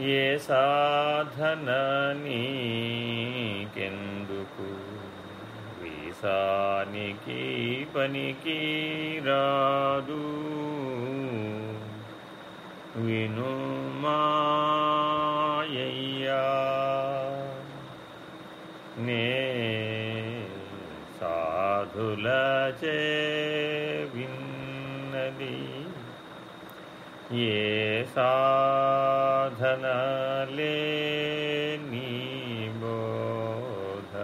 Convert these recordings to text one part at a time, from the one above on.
ఏ సాధన నీకెందుకు వీసానికి పనికి రాదు. వినుమాయ్యా నే సాధులచే విన్నది. ఏ సాధనలే నీ బోధ?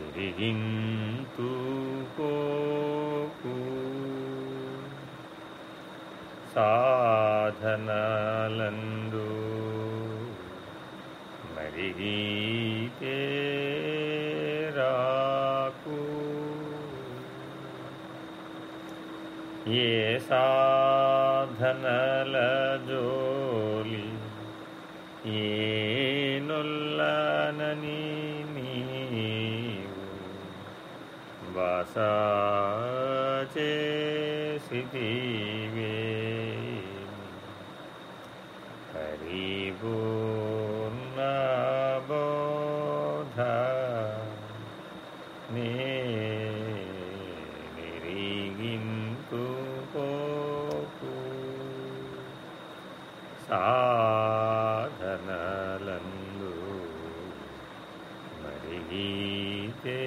ఎరిగింతుకోకు సాధనలందు మరిగీతే రాకు ఏ సాధనల జోలి ఏనుల్లనని నీవు వాస చేసిదివే పరిపూర్ణ బోధ నే నిరీగ సాధనలందు మరిగితే